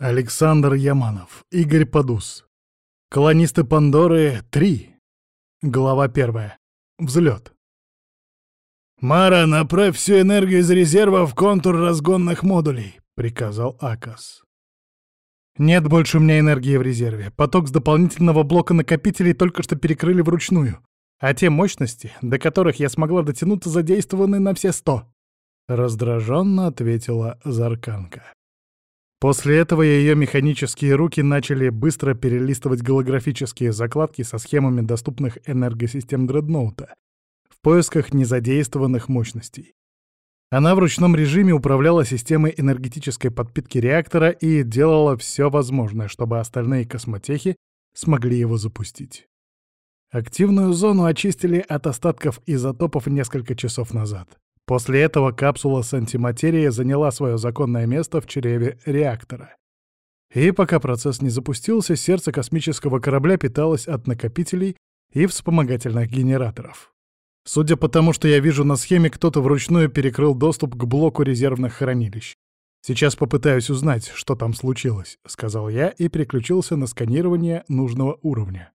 Александр Яманов, Игорь Подус. Колонисты Пандоры 3. Глава 1. Взлет. «Мара, направь всю энергию из резерва в контур разгонных модулей», — приказал Акас. «Нет больше у меня энергии в резерве. Поток с дополнительного блока накопителей только что перекрыли вручную, а те мощности, до которых я смогла дотянуться, задействованы на все сто», — раздраженно ответила Зарканка. После этого ее механические руки начали быстро перелистывать голографические закладки со схемами доступных энергосистем дредноута в поисках незадействованных мощностей. Она в ручном режиме управляла системой энергетической подпитки реактора и делала все возможное, чтобы остальные космотехи смогли его запустить. Активную зону очистили от остатков изотопов несколько часов назад. После этого капсула с антиматерией заняла свое законное место в чреве реактора. И пока процесс не запустился, сердце космического корабля питалось от накопителей и вспомогательных генераторов. Судя по тому, что я вижу на схеме, кто-то вручную перекрыл доступ к блоку резервных хранилищ. «Сейчас попытаюсь узнать, что там случилось», — сказал я и переключился на сканирование нужного уровня.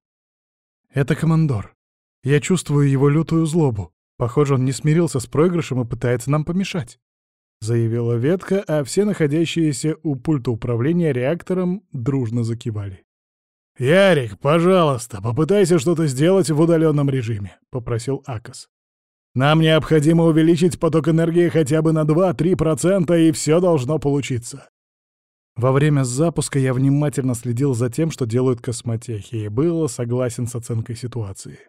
«Это командор. Я чувствую его лютую злобу. Похоже, он не смирился с проигрышем и пытается нам помешать», — заявила ветка, а все находящиеся у пульта управления реактором дружно закивали. «Ярик, пожалуйста, попытайся что-то сделать в удаленном режиме», — попросил Акас. «Нам необходимо увеличить поток энергии хотя бы на 2-3%, и все должно получиться». Во время запуска я внимательно следил за тем, что делают космотехи, и был согласен с оценкой ситуации.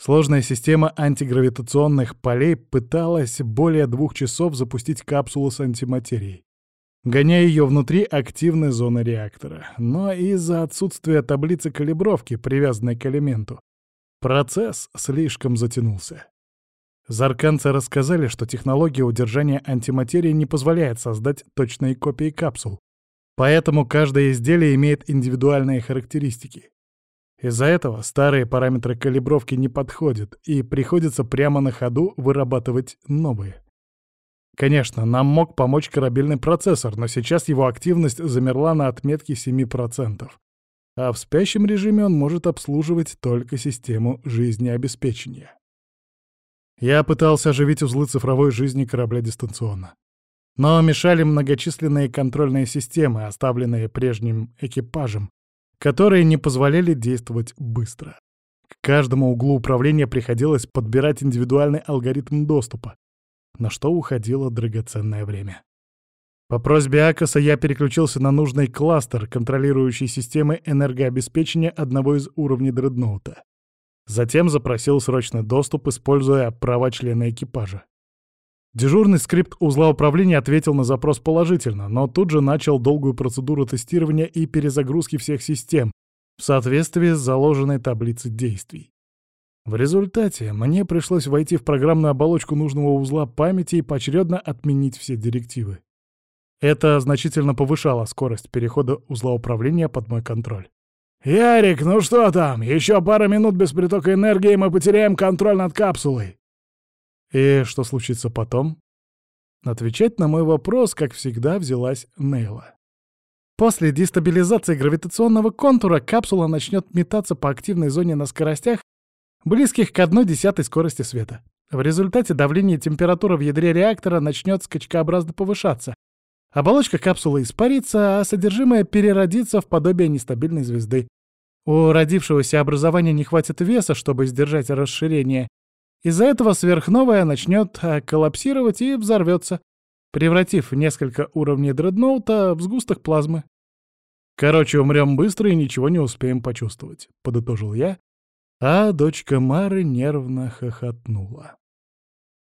Сложная система антигравитационных полей пыталась более двух часов запустить капсулу с антиматерией, гоняя ее внутри активной зоны реактора. Но из-за отсутствия таблицы калибровки, привязанной к элементу, процесс слишком затянулся. Зарканцы рассказали, что технология удержания антиматерии не позволяет создать точные копии капсул, поэтому каждое изделие имеет индивидуальные характеристики. Из-за этого старые параметры калибровки не подходят, и приходится прямо на ходу вырабатывать новые. Конечно, нам мог помочь корабельный процессор, но сейчас его активность замерла на отметке 7%. А в спящем режиме он может обслуживать только систему жизнеобеспечения. Я пытался оживить узлы цифровой жизни корабля дистанционно. Но мешали многочисленные контрольные системы, оставленные прежним экипажем, которые не позволяли действовать быстро. К каждому углу управления приходилось подбирать индивидуальный алгоритм доступа, на что уходило драгоценное время. По просьбе Акаса я переключился на нужный кластер, контролирующий системы энергообеспечения одного из уровней дредноута. Затем запросил срочный доступ, используя права члена экипажа. Дежурный скрипт узла управления ответил на запрос положительно, но тут же начал долгую процедуру тестирования и перезагрузки всех систем в соответствии с заложенной таблицей действий. В результате мне пришлось войти в программную оболочку нужного узла памяти и поочередно отменить все директивы. Это значительно повышало скорость перехода узла управления под мой контроль. «Ярик, ну что там? Еще пара минут без притока энергии, и мы потеряем контроль над капсулой!» И что случится потом? Отвечать на мой вопрос, как всегда, взялась Нейла. После дестабилизации гравитационного контура капсула начнет метаться по активной зоне на скоростях, близких к одной десятой скорости света. В результате давление и температура в ядре реактора начнет скачкообразно повышаться. Оболочка капсулы испарится, а содержимое переродится в подобие нестабильной звезды. У родившегося образования не хватит веса, чтобы сдержать расширение, из-за этого сверхновая начнет э, коллапсировать и взорвется, превратив несколько уровней дредноута в сгусток плазмы. «Короче, умрем быстро и ничего не успеем почувствовать», — подытожил я, а дочка Мары нервно хохотнула.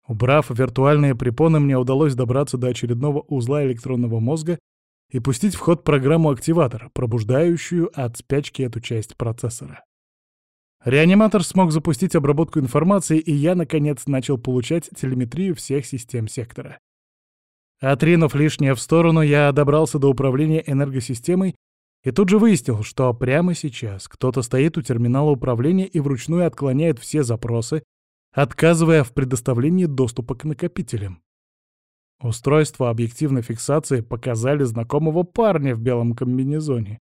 Убрав виртуальные препоны, мне удалось добраться до очередного узла электронного мозга и пустить в ход программу «Активатор», пробуждающую от спячки эту часть процессора. Реаниматор смог запустить обработку информации, и я, наконец, начал получать телеметрию всех систем сектора. Отринув лишнее в сторону, я добрался до управления энергосистемой и тут же выяснил, что прямо сейчас кто-то стоит у терминала управления и вручную отклоняет все запросы, отказывая в предоставлении доступа к накопителям. Устройство объективной фиксации показали знакомого парня в белом комбинезоне.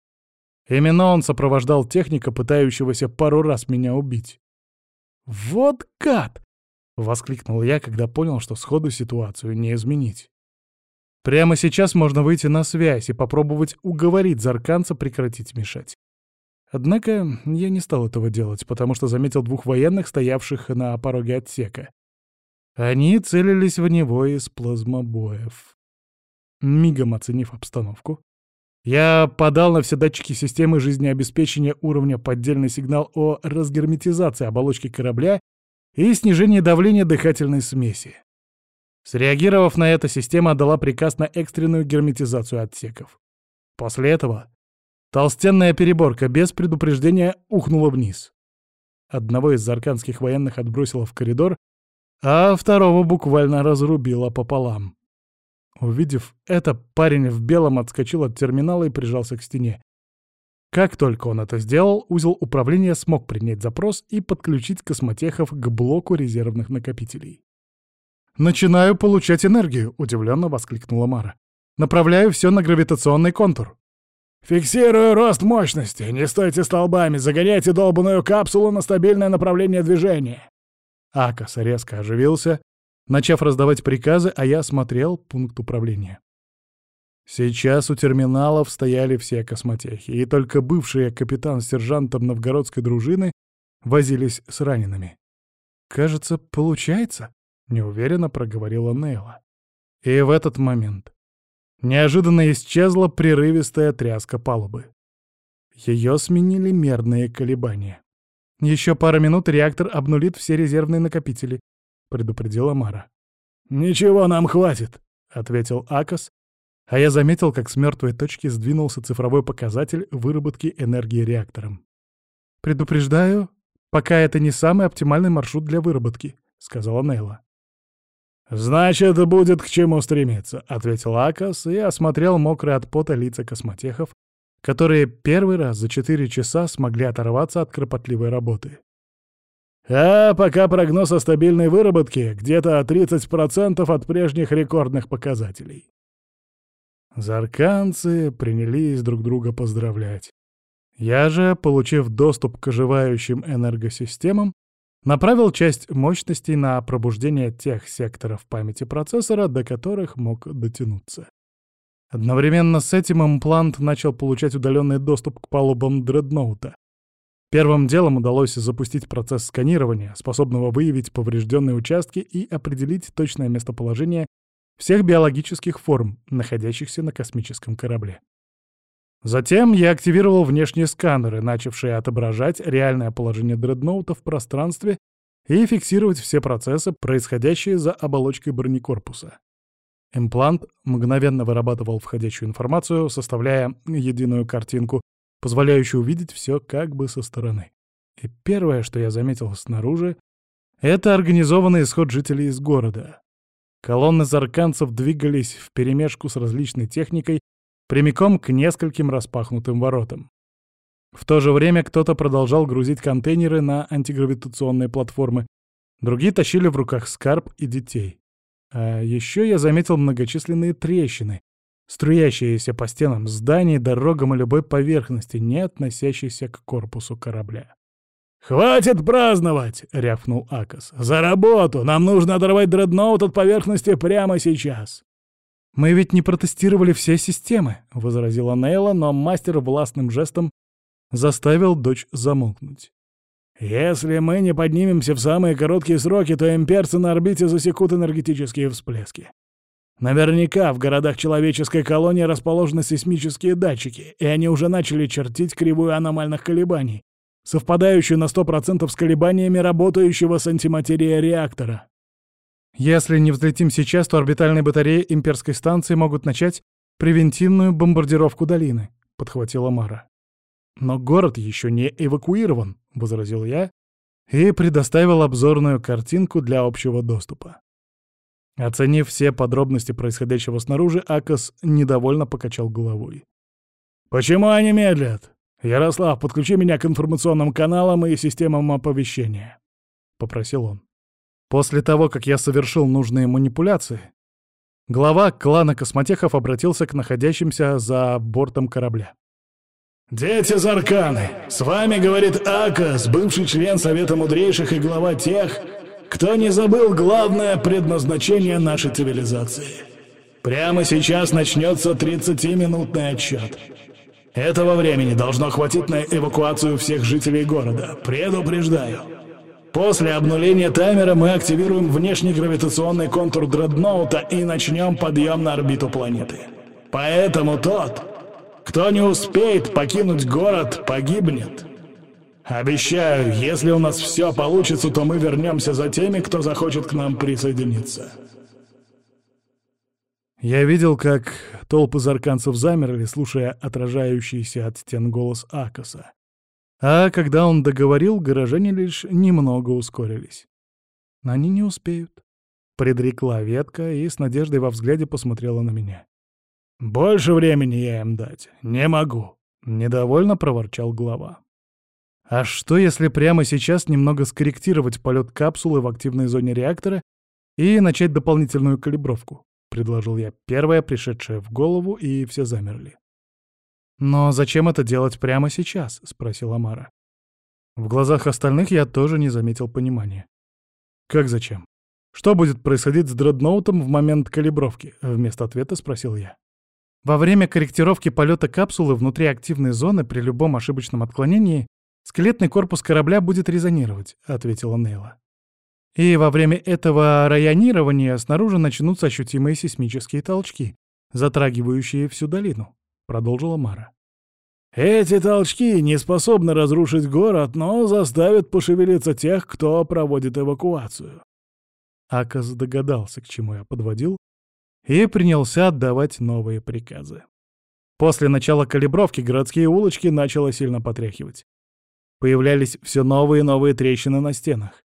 Именно он сопровождал техника, пытающегося пару раз меня убить. «Вот гад!» — воскликнул я, когда понял, что сходу ситуацию не изменить. Прямо сейчас можно выйти на связь и попробовать уговорить Зарканца прекратить мешать. Однако я не стал этого делать, потому что заметил двух военных, стоявших на пороге отсека. Они целились в него из плазмобоев. Мигом оценив обстановку, я подал на все датчики системы жизнеобеспечения уровня поддельный сигнал о разгерметизации оболочки корабля и снижении давления дыхательной смеси. Среагировав на это, система отдала приказ на экстренную герметизацию отсеков. После этого толстенная переборка без предупреждения ухнула вниз. Одного из зарканских военных отбросило в коридор, а второго буквально разрубило пополам. Увидев это, парень в белом отскочил от терминала и прижался к стене. Как только он это сделал, узел управления смог принять запрос и подключить космотехов к блоку резервных накопителей. «Начинаю получать энергию», — удивленно воскликнула Мара. «Направляю все на гравитационный контур». «Фиксирую рост мощности. Не стойте столбами, загоняйте долбанную капсулу на стабильное направление движения». Акас резко оживился, начав раздавать приказы, а я смотрел пункт управления. Сейчас у терминалов стояли все космотехи, и только бывший капитан с сержантом новгородской дружины возились с ранеными. «Кажется, получается», — неуверенно проговорила Нейла. И в этот момент неожиданно исчезла прерывистая тряска палубы. Ее сменили мерные колебания. Еще пара минут реактор обнулит все резервные накопители, — предупредила Мара. «Ничего, нам хватит», — ответил Акас, а я заметил, как с мертвой точки сдвинулся цифровой показатель выработки энергии реактором. «Предупреждаю, пока это не самый оптимальный маршрут для выработки», — сказала Нейла. «Значит, будет к чему стремиться», — ответил Акас и осмотрел мокрые от пота лица космотехов, которые первый раз за четыре часа смогли оторваться от кропотливой работы. А пока прогноз о стабильной выработке где-то 30% от прежних рекордных показателей. Зарканцы принялись друг друга поздравлять. Я же, получив доступ к оживающим энергосистемам, направил часть мощностей на пробуждение тех секторов памяти процессора, до которых мог дотянуться. Одновременно с этим имплант начал получать удаленный доступ к палубам дредноута, Первым делом удалось запустить процесс сканирования, способного выявить поврежденные участки и определить точное местоположение всех биологических форм, находящихся на космическом корабле. Затем я активировал внешние сканеры, начавшие отображать реальное положение дредноута в пространстве и фиксировать все процессы, происходящие за оболочкой бронекорпуса. Имплант мгновенно вырабатывал входящую информацию, составляя единую картинку, позволяющий увидеть все как бы со стороны. И первое, что я заметил снаружи, это организованный исход жителей из города. Колонны зарканцев двигались вперемешку с различной техникой прямиком к нескольким распахнутым воротам. В то же время кто-то продолжал грузить контейнеры на антигравитационные платформы, другие тащили в руках скарб и детей. А еще я заметил многочисленные трещины, струящиеся по стенам зданий, дорогам и любой поверхности, не относящейся к корпусу корабля. «Хватит праздновать!» — рявкнул Акас. «За работу! Нам нужно оторвать дредноут от поверхности прямо сейчас!» «Мы ведь не протестировали все системы», — возразила Нейла, но мастер властным жестом заставил дочь замолкнуть. «Если мы не поднимемся в самые короткие сроки, то имперцы на орбите засекут энергетические всплески. Наверняка в городах человеческой колонии расположены сейсмические датчики, и они уже начали чертить кривую аномальных колебаний, совпадающую на 100% с колебаниями работающего с антиматерией реактора. Если не взлетим сейчас, то орбитальные батареи имперской станции могут начать превентивную бомбардировку долины, — подхватила Мара. «Но город еще не эвакуирован», — возразил я и предоставил обзорную картинку для общего доступа. Оценив все подробности происходящего снаружи, Акос недовольно покачал головой. «Почему они медлят? Ярослав, подключи меня к информационным каналам и системам оповещения», — попросил он. После того, как я совершил нужные манипуляции, Глава клана космотехов обратился к находящимся за бортом корабля. «Дети Зарканы, с вами говорит Акас, бывший член Совета Мудрейших и глава тех, кто не забыл главное предназначение нашей цивилизации. Прямо сейчас начнется 30-минутный отчет. Этого времени должно хватить на эвакуацию всех жителей города. Предупреждаю. После обнуления таймера мы активируем внешний гравитационный контур дредноута и начнем подъем на орбиту планеты. Поэтому тот, кто не успеет покинуть город, погибнет. Обещаю, если у нас все получится, то мы вернемся за теми, кто захочет к нам присоединиться. Я видел, как толпы зарканцев замерли, слушая отражающийся от стен голос Акоса. А когда он договорил, горожане лишь немного ускорились. «Они не успеют», — предрекла ветка и с надеждой во взгляде посмотрела на меня. «Больше времени я им дать не могу», — недовольно проворчал глава. «А что, если прямо сейчас немного скорректировать полет капсулы в активной зоне реактора и начать дополнительную калибровку?» — предложил я, первое пришедшее в голову, и все замерли. «Но зачем это делать прямо сейчас?» — спросила Мара. В глазах остальных я тоже не заметил понимания. «Как зачем? Что будет происходить с дредноутом в момент калибровки?» — вместо ответа спросил я. Во время корректировки полета капсулы внутри активной зоны при любом ошибочном отклонении скелетный корпус корабля будет резонировать, — ответила Нейла. И во время этого районирования снаружи начнутся ощутимые сейсмические толчки, затрагивающие всю долину, — продолжила Мара. Эти толчки не способны разрушить город, но заставят пошевелиться тех, кто проводит эвакуацию. Акас догадался, к чему я подводил, и принялся отдавать новые приказы. После начала калибровки городские улочки начало сильно потряхивать. Появлялись все новые и новые трещины на стенах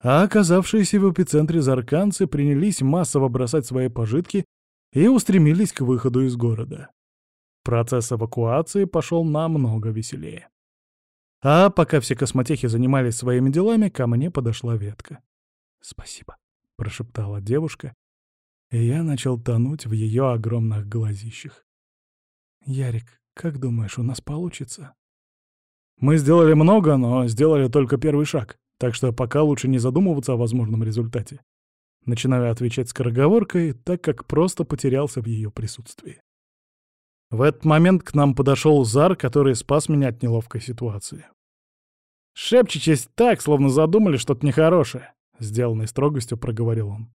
а оказавшиеся в эпицентре зарканцы принялись массово бросать свои пожитки и устремились к выходу из города. Процесс эвакуации пошел намного веселее. А пока все космотехи занимались своими делами, ко мне подошла ветка. «Спасибо», — прошептала девушка, и я начал тонуть в ее огромных глазищах. «Ярик, как думаешь, у нас получится?» «Мы сделали много, но сделали только первый шаг», так что пока лучше не задумываться о возможном результате. Начинаю отвечать скороговоркой, так как просто потерялся в ее присутствии. В этот момент к нам подошел Зар, который спас меня от неловкой ситуации. «Шепчетесь так, словно задумали что-то нехорошее», — сделанной строгостью проговорил он.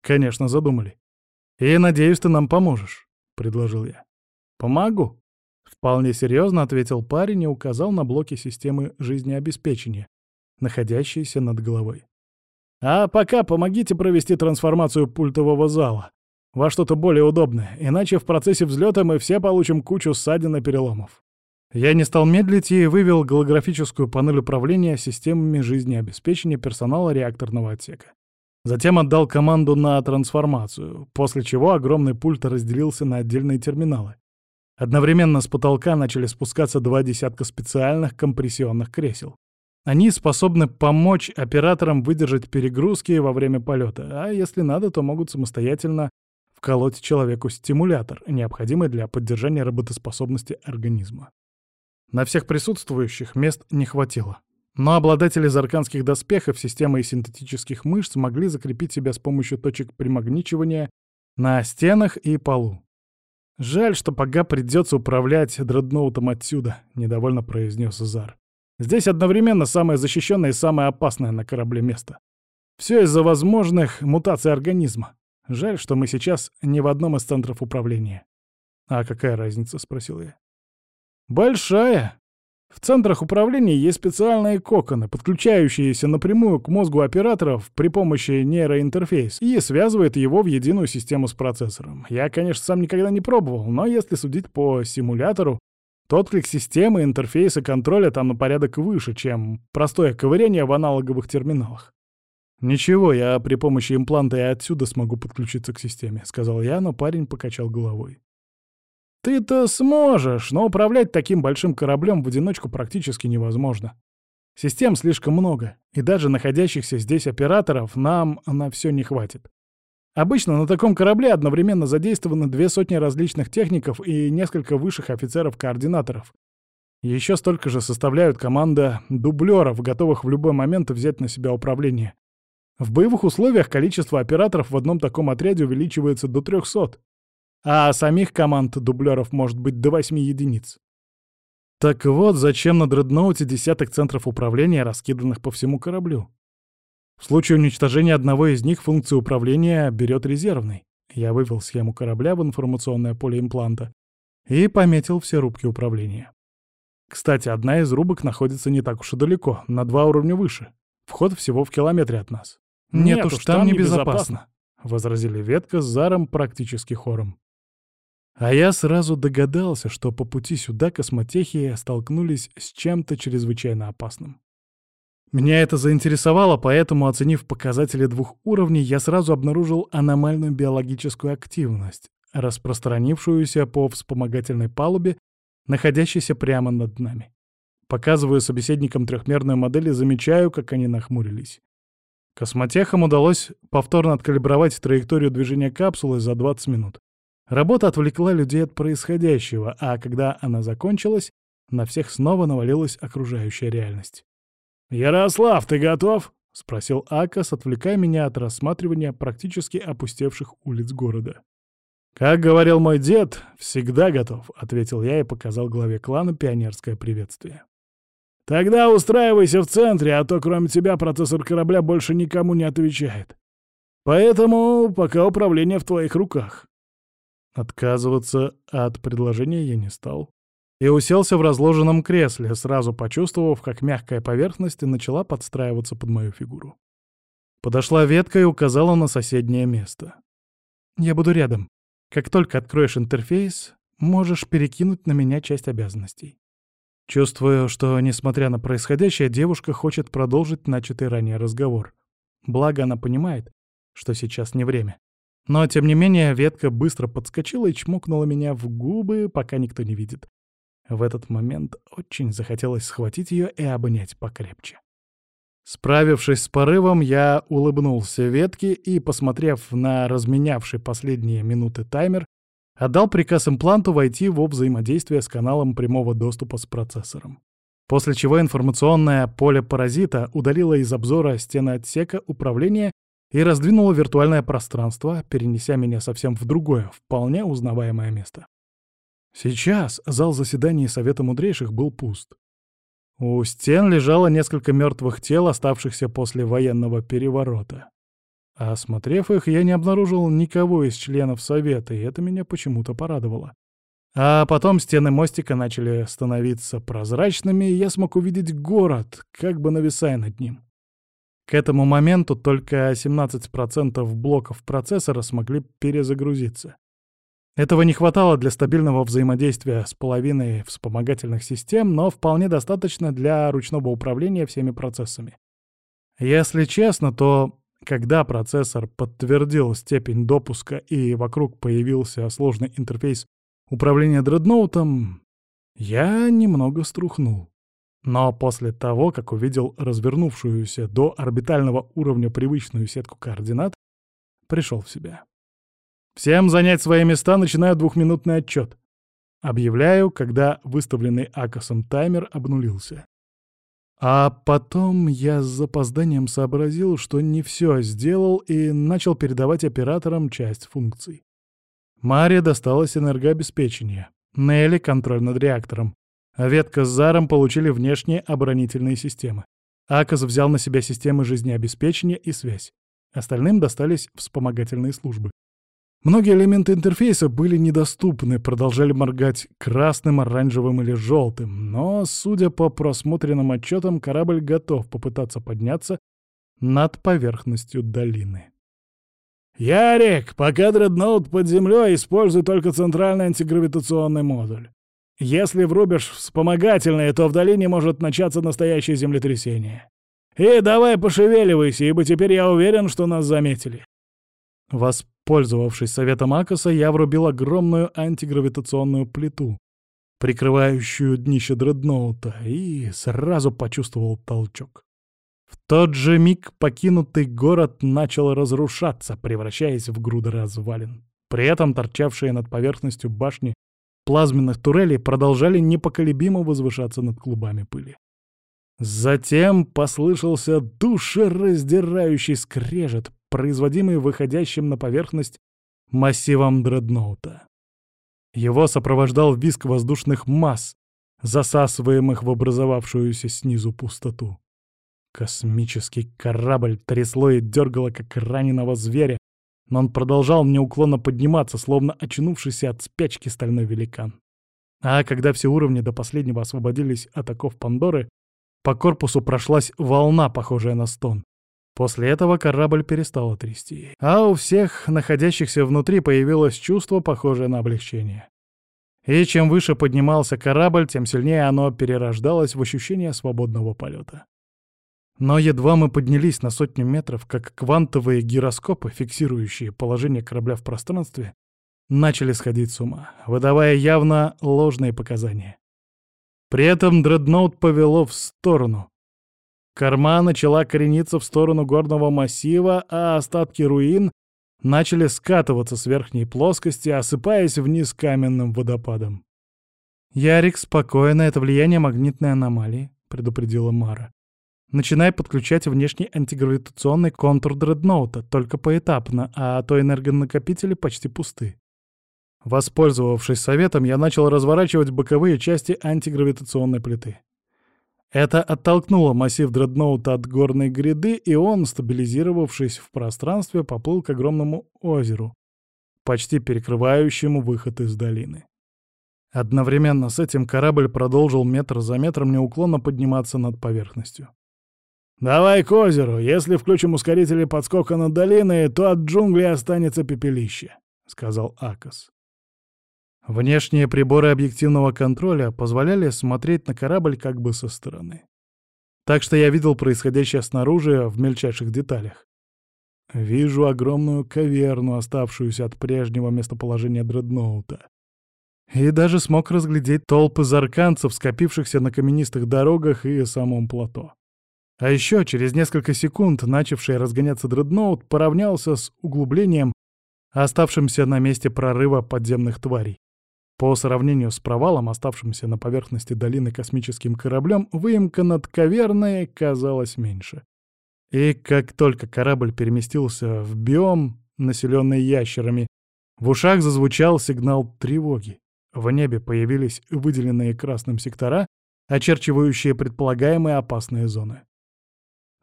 «Конечно, задумали. И, надеюсь, ты нам поможешь», — предложил я. «Помогу», — вполне серьезно ответил парень и указал на блоки системы жизнеобеспечения, находящиеся над головой. «А пока помогите провести трансформацию пультового зала во что-то более удобное, иначе в процессе взлета мы все получим кучу ссадин и переломов». Я не стал медлить и вывел голографическую панель управления системами жизнеобеспечения персонала реакторного отсека. Затем отдал команду на трансформацию, после чего огромный пульт разделился на отдельные терминалы. Одновременно с потолка начали спускаться два десятка специальных компрессионных кресел. Они способны помочь операторам выдержать перегрузки во время полета, а если надо, то могут самостоятельно вколоть человеку стимулятор, необходимый для поддержания работоспособности организма. На всех присутствующих мест не хватило. Но обладатели зарканских доспехов системой синтетических мышц могли закрепить себя с помощью точек примагничивания на стенах и полу. «Жаль, что пока придется управлять дредноутом отсюда», — недовольно произнес Зар. Здесь одновременно самое защищенное и самое опасное на корабле место. Все из-за возможных мутаций организма. Жаль, что мы сейчас не в одном из центров управления. «А какая разница?» — спросил я. «Большая. В центрах управления есть специальные коконы, подключающиеся напрямую к мозгу операторов при помощи нейроинтерфейса и связывают его в единую систему с процессором. Я, конечно, сам никогда не пробовал, но если судить по симулятору, тот клик системы, интерфейса контроля там на порядок выше, чем простое ковыряние в аналоговых терминалах. «Ничего, я при помощи импланта и отсюда смогу подключиться к системе», — сказал я, но парень покачал головой. «Ты-то сможешь, но управлять таким большим кораблем в одиночку практически невозможно. Систем слишком много, и даже находящихся здесь операторов нам на все не хватит. Обычно на таком корабле одновременно задействованы две сотни различных техников и несколько высших офицеров-координаторов. Еще столько же составляют команда дублеров, готовых в любой момент взять на себя управление. В боевых условиях количество операторов в одном таком отряде увеличивается до 300, а самих команд дублеров может быть до 8 единиц. Так вот, зачем на дредноуте десяток центров управления, раскиданных по всему кораблю? В случае уничтожения одного из них функцию управления берет резервный. Я вывел схему корабля в информационное поле импланта и пометил все рубки управления. Кстати, одна из рубок находится не так уж и далеко, на два уровня выше. Вход всего в километре от нас. «Нет, Нет уж, там, там небезопасно», — возразили Ветка с Заром практически хором. А я сразу догадался, что по пути сюда космотехи столкнулись с чем-то чрезвычайно опасным. Меня это заинтересовало, поэтому, оценив показатели двух уровней, я сразу обнаружил аномальную биологическую активность, распространившуюся по вспомогательной палубе, находящейся прямо над нами. Показываю собеседникам трехмерную модель и замечаю, как они нахмурились. Космотехам удалось повторно откалибровать траекторию движения капсулы за 20 минут. Работа отвлекла людей от происходящего, а когда она закончилась, на всех снова навалилась окружающая реальность. «Ярослав, ты готов?» — спросил Акас, отвлекая меня от рассматривания практически опустевших улиц города. «Как говорил мой дед, всегда готов», — ответил я и показал главе клана пионерское приветствие. «Тогда устраивайся в центре, а то кроме тебя процессор корабля больше никому не отвечает. Поэтому пока управление в твоих руках». Отказываться от предложения я не стал и уселся в разложенном кресле, сразу почувствовав, как мягкая поверхность начала подстраиваться под мою фигуру. Подошла ветка и указала на соседнее место. «Я буду рядом. Как только откроешь интерфейс, можешь перекинуть на меня часть обязанностей». Чувствую, что, несмотря на происходящее, девушка хочет продолжить начатый ранее разговор. Благо она понимает, что сейчас не время. Но, тем не менее, ветка быстро подскочила и чмокнула меня в губы, пока никто не видит. В этот момент очень захотелось схватить ее и обнять покрепче. Справившись с порывом, я улыбнулся ветке и, посмотрев на разменявший последние минуты таймер, отдал приказ импланту войти во взаимодействие с каналом прямого доступа с процессором. После чего информационное поле паразита удалило из обзора стены отсека управления и раздвинуло виртуальное пространство, перенеся меня совсем в другое, вполне узнаваемое место. Сейчас зал заседаний Совета Мудрейших был пуст. У стен лежало несколько мертвых тел, оставшихся после военного переворота. осмотрев их, я не обнаружил никого из членов Совета, и это меня почему-то порадовало. А потом стены мостика начали становиться прозрачными, и я смог увидеть город, как бы нависая над ним. К этому моменту только 17% блоков процессора смогли перезагрузиться. Этого не хватало для стабильного взаимодействия с половиной вспомогательных систем, но вполне достаточно для ручного управления всеми процессами. Если честно, то когда процессор подтвердил степень допуска и вокруг появился сложный интерфейс управления дредноутом, я немного струхнул. Но после того, как увидел развернувшуюся до орбитального уровня привычную сетку координат, пришел в себя. Всем занять свои места, начинаю двухминутный отчет. Объявляю, когда выставленный Акосом таймер обнулился. А потом я с запозданием сообразил, что не все сделал и начал передавать операторам часть функций. Маре досталось энергообеспечение, Нелли — контроль над реактором, Ветка с Заром получили внешние оборонительные системы. Акос взял на себя системы жизнеобеспечения и связь. Остальным достались вспомогательные службы. Многие элементы интерфейса были недоступны, продолжали моргать красным, оранжевым или желтым, но, судя по просмотренным отчетам, корабль готов попытаться подняться над поверхностью долины. «Ярик, пока дредноут под землей, используй только центральный антигравитационный модуль. Если врубишь вспомогательные, то в долине может начаться настоящее землетрясение. И давай пошевеливайся, ибо теперь я уверен, что нас заметили. Воспользовавшись советом Акоса, я врубил огромную антигравитационную плиту, прикрывающую днище дредноута, и сразу почувствовал толчок. В тот же миг покинутый город начал разрушаться, превращаясь в груды развалин. При этом торчавшие над поверхностью башни плазменных турелей продолжали непоколебимо возвышаться над клубами пыли. Затем послышался душераздирающий скрежет, производимый выходящим на поверхность массивом дредноута. Его сопровождал визг воздушных масс, засасываемых в образовавшуюся снизу пустоту. Космический корабль трясло и дергало, как раненого зверя, но он продолжал неуклонно подниматься, словно очнувшийся от спячки стальной великан. А когда все уровни до последнего освободились от оков Пандоры, по корпусу прошлась волна, похожая на стон. После этого корабль перестал трясти, а у всех находящихся внутри появилось чувство, похожее на облегчение. И чем выше поднимался корабль, тем сильнее оно перерождалось в ощущение свободного полета. Но едва мы поднялись на сотню метров, как квантовые гироскопы, фиксирующие положение корабля в пространстве, начали сходить с ума, выдавая явно ложные показания. При этом дредноут повело в сторону. Корма начала корениться в сторону горного массива, а остатки руин начали скатываться с верхней плоскости, осыпаясь вниз каменным водопадом. «Ярик, спокойно, это влияние магнитной аномалии», — предупредила Мара. «Начинай подключать внешний антигравитационный контур дредноута, только поэтапно, а то энергонакопители почти пусты». Воспользовавшись советом, я начал разворачивать боковые части антигравитационной плиты. Это оттолкнуло массив дредноута от горной гряды, и он, стабилизировавшись в пространстве, поплыл к огромному озеру, почти перекрывающему выход из долины. Одновременно с этим корабль продолжил метр за метром неуклонно подниматься над поверхностью. «Давай к озеру. Если включим ускорители подскока над долиной, то от джунглей останется пепелище», — сказал Акас. Внешние приборы объективного контроля позволяли смотреть на корабль как бы со стороны. Так что я видел происходящее снаружи в мельчайших деталях. Вижу огромную каверну, оставшуюся от прежнего местоположения дредноута. И даже смог разглядеть толпы зарканцев, скопившихся на каменистых дорогах и самом плато. А еще через несколько секунд начавший разгоняться дредноут поравнялся с углублением, оставшимся на месте прорыва подземных тварей. По сравнению с провалом, оставшимся на поверхности долины космическим кораблем, выемка над каверной казалась меньше. И как только корабль переместился в биом, населенный ящерами, в ушах зазвучал сигнал тревоги. В небе появились выделенные красным сектора, очерчивающие предполагаемые опасные зоны.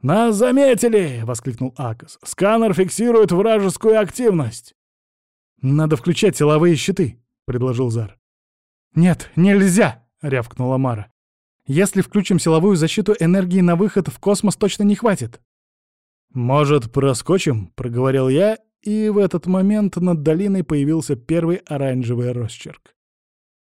«Нас заметили!» — воскликнул Акас. «Сканер фиксирует вражескую активность!» «Надо включать силовые щиты!» предложил Зар. «Нет, нельзя!» — рявкнула Мара. «Если включим силовую защиту, энергии на выход в космос точно не хватит». «Может, проскочим?» — проговорил я, и в этот момент над долиной появился первый оранжевый росчерк.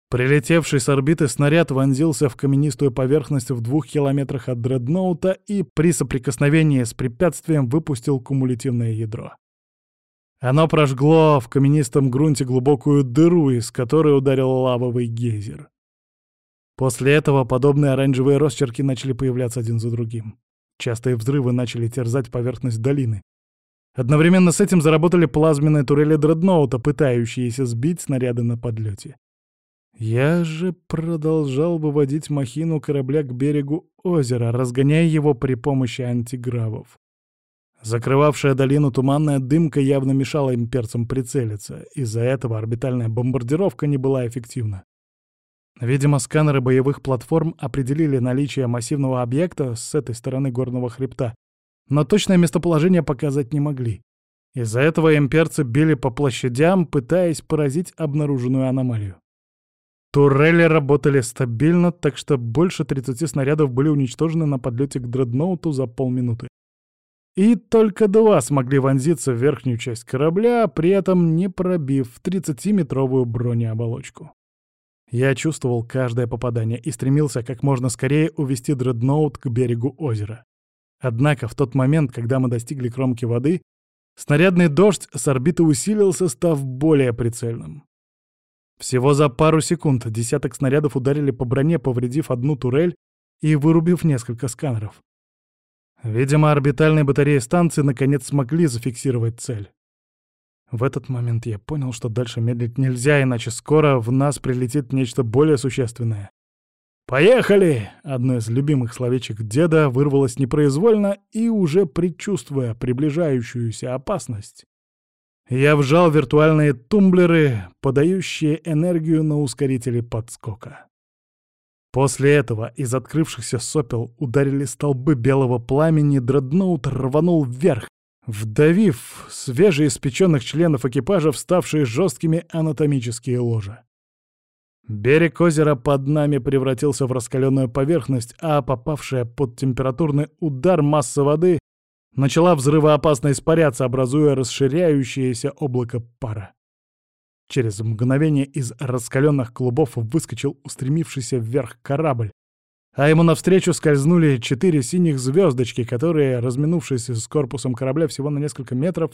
Прилетевший с орбиты снаряд вонзился в каменистую поверхность в двух километрах от дредноута и при соприкосновении с препятствием выпустил кумулятивное ядро. Оно прожгло в каменистом грунте глубокую дыру, из которой ударил лавовый гейзер. После этого подобные оранжевые росчерки начали появляться один за другим. Частые взрывы начали терзать поверхность долины. Одновременно с этим заработали плазменные турели дредноута, пытающиеся сбить снаряды на подлете. Я же продолжал выводить махину корабля к берегу озера, разгоняя его при помощи антигравов. Закрывавшая долину туманная дымка явно мешала имперцам прицелиться, из-за этого орбитальная бомбардировка не была эффективна. Видимо, сканеры боевых платформ определили наличие массивного объекта с этой стороны горного хребта, но точное местоположение показать не могли. Из-за этого имперцы били по площадям, пытаясь поразить обнаруженную аномалию. Турели работали стабильно, так что больше 30 снарядов были уничтожены на подлете к дредноуту за полминуты. И только два смогли вонзиться в верхнюю часть корабля, при этом не пробив 30-метровую бронеоболочку. Я чувствовал каждое попадание и стремился как можно скорее увести дредноут к берегу озера. Однако в тот момент, когда мы достигли кромки воды, снарядный дождь с орбиты усилился, став более прицельным. Всего за пару секунд десяток снарядов ударили по броне, повредив одну турель и вырубив несколько сканеров. Видимо, орбитальные батареи станции наконец смогли зафиксировать цель. В этот момент я понял, что дальше медлить нельзя, иначе скоро в нас прилетит нечто более существенное. «Поехали!» — одно из любимых словечек деда вырвалось непроизвольно и, уже предчувствуя приближающуюся опасность, я вжал виртуальные тумблеры, подающие энергию на ускорители подскока. После этого из открывшихся сопел ударили столбы белого пламени, дредноут рванул вверх, вдавив свежеиспеченных членов экипажа, вставшие жесткими анатомические ложа. Берег озера под нами превратился в раскаленную поверхность, а попавшая под температурный удар масса воды начала взрывоопасно испаряться, образуя расширяющееся облако пара. Через мгновение из раскаленных клубов выскочил устремившийся вверх корабль, а ему навстречу скользнули четыре синих звездочки, которые, разминувшись с корпусом корабля всего на несколько метров,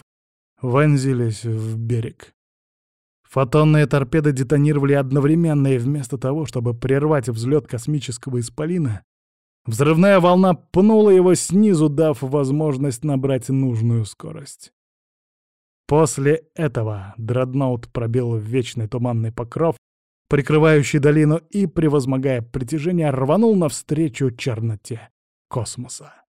вонзились в берег. Фотонные торпеды детонировали одновременно, и вместо того, чтобы прервать взлет космического исполина, взрывная волна пнула его снизу, дав возможность набрать нужную скорость. После этого дредноут пробил вечный туманный покров, прикрывающий долину, и, превозмогая притяжение, рванул навстречу черноте космоса.